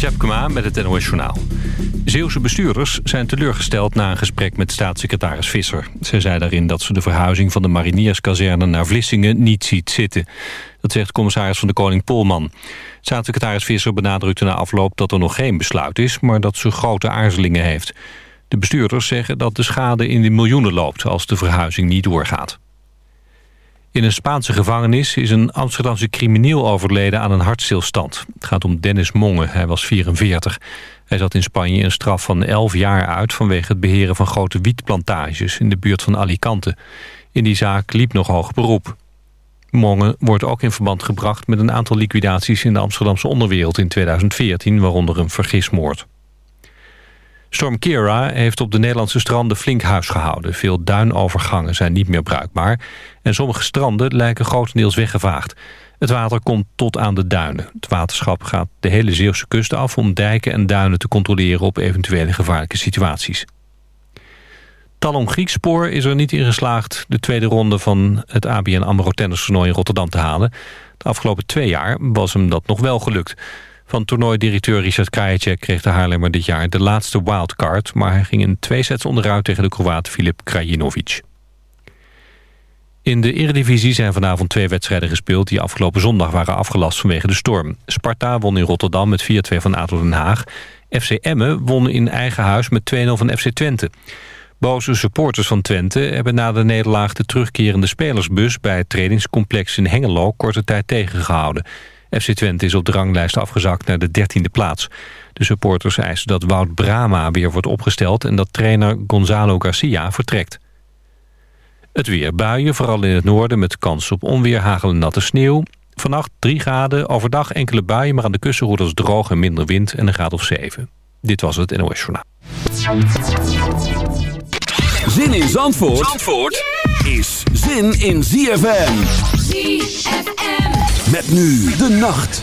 Jeroen met het NOS Journaal. Zeeuwse bestuurders zijn teleurgesteld na een gesprek met staatssecretaris Visser. Ze zei daarin dat ze de verhuizing van de marinierskazerne naar Vlissingen niet ziet zitten. Dat zegt commissaris van de Koning Polman. Staatssecretaris Visser benadrukte na afloop dat er nog geen besluit is... maar dat ze grote aarzelingen heeft. De bestuurders zeggen dat de schade in de miljoenen loopt als de verhuizing niet doorgaat. In een Spaanse gevangenis is een Amsterdamse crimineel overleden aan een hartstilstand. Het gaat om Dennis Monge, hij was 44. Hij zat in Spanje een straf van 11 jaar uit... vanwege het beheren van grote wietplantages in de buurt van Alicante. In die zaak liep nog hoog beroep. Monge wordt ook in verband gebracht met een aantal liquidaties... in de Amsterdamse onderwereld in 2014, waaronder een vergismoord. Storm Kira heeft op de Nederlandse stranden flink huis gehouden. Veel duinovergangen zijn niet meer bruikbaar... en sommige stranden lijken grotendeels weggevaagd. Het water komt tot aan de duinen. Het waterschap gaat de hele Zeeuwse kust af... om dijken en duinen te controleren op eventuele gevaarlijke situaties. Talon Griekspoor is er niet in geslaagd... de tweede ronde van het ABN AMRO tennistoernooi in Rotterdam te halen. De afgelopen twee jaar was hem dat nog wel gelukt... Van toernooidirecteur Richard Krajicek kreeg de Haarlemmer dit jaar de laatste wildcard... maar hij ging in twee sets onderuit tegen de Kroaat Filip Krajinovic. In de Eredivisie zijn vanavond twee wedstrijden gespeeld... die afgelopen zondag waren afgelast vanwege de storm. Sparta won in Rotterdam met 4-2 van ADO Den Haag. FC Emmen won in eigen huis met 2-0 van FC Twente. Boze supporters van Twente hebben na de nederlaag... de terugkerende spelersbus bij het trainingscomplex in Hengelo... korte tijd tegengehouden... FC Twente is op de ranglijst afgezakt naar de dertiende plaats. De supporters eisen dat Wout Brama weer wordt opgesteld... en dat trainer Gonzalo Garcia vertrekt. Het weer buien, vooral in het noorden... met kans op onweer, hagel en natte sneeuw. Vannacht 3 graden, overdag enkele buien... maar aan de kussen wordt het droog en minder wind en een graad of 7. Dit was het NOS Journaal. Zin in Zandvoort, Zandvoort is zin in ZFM. ZFM. Met nu de nacht.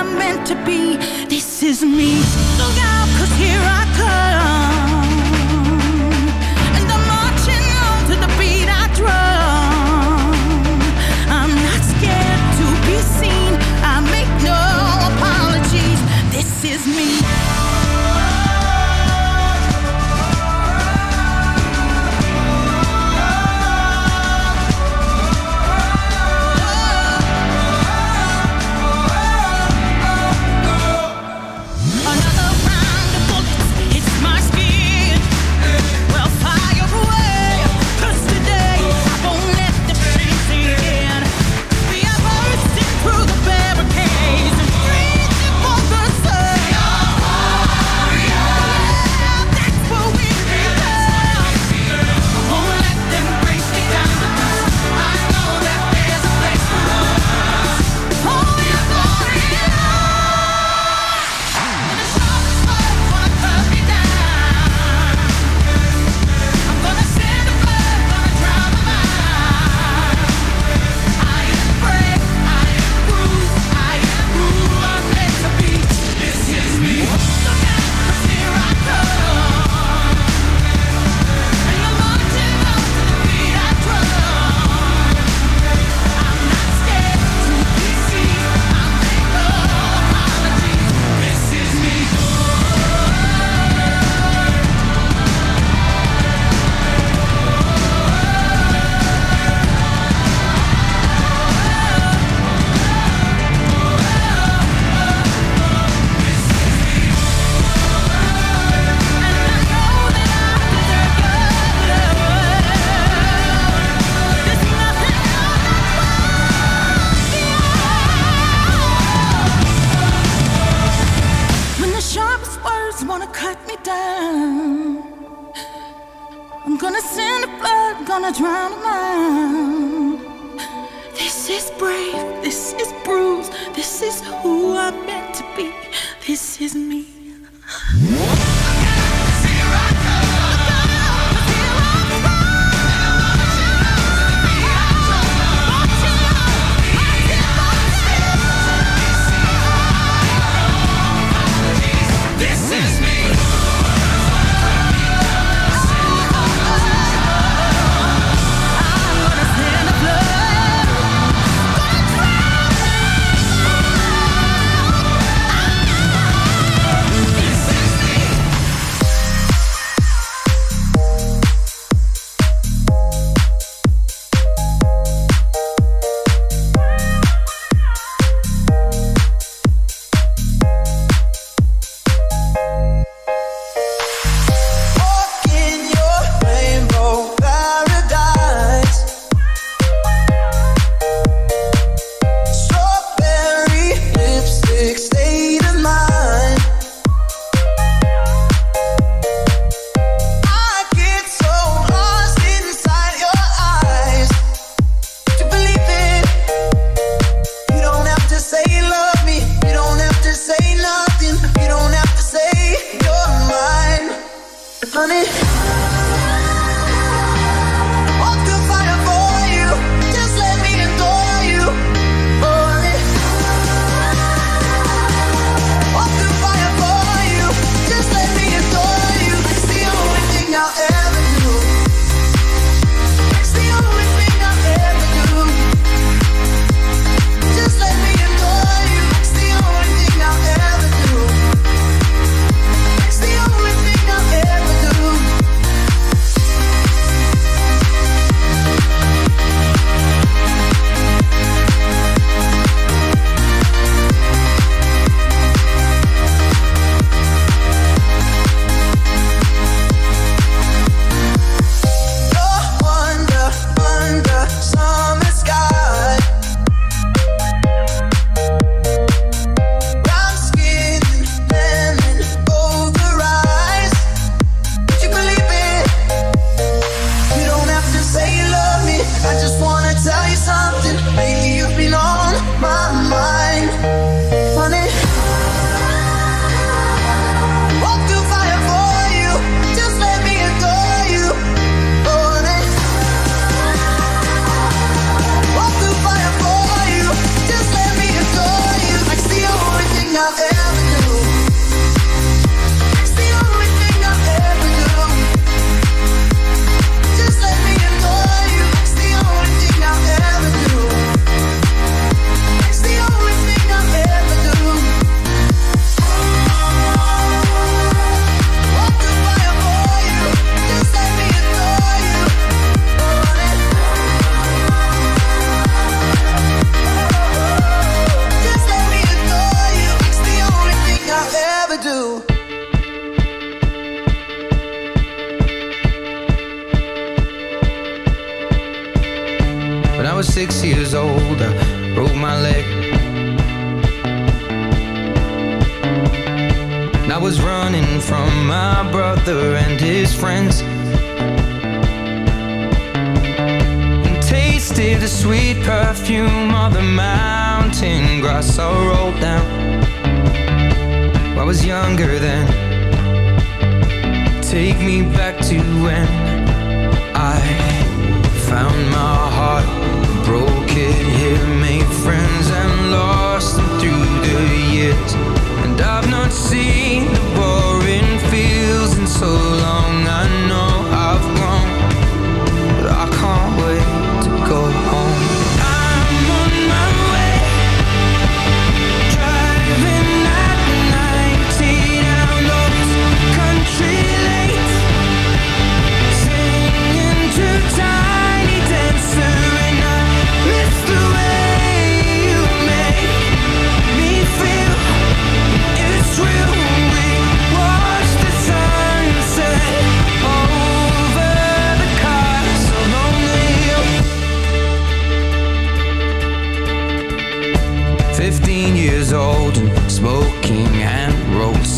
I'm meant to be. This is me. Look out, cause here I come. And I'm marching on to the beat I drum. I'm not scared to be seen. I make no apologies. This is me.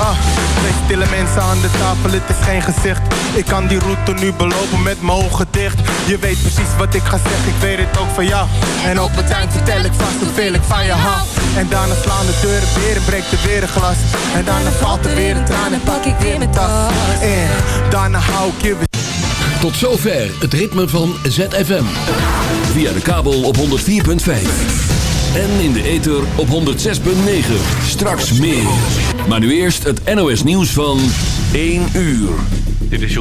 Ah. Twee stille mensen aan de tafel, het is geen gezicht Ik kan die route nu belopen met mijn ogen dicht Je weet precies wat ik ga zeggen, ik weet het ook van jou En op het eind vertel ik vast hoeveel ik van je hou En daarna slaan de deuren weer en breekt er weer een glas En daarna valt er weer een traan en pak ik weer mijn tas En daarna hou ik je weer Tot zover het ritme van ZFM. Via de kabel op 104.5. En in de ether op 106.9. Straks meer. Maar nu eerst het NOS nieuws van 1 uur. Dit is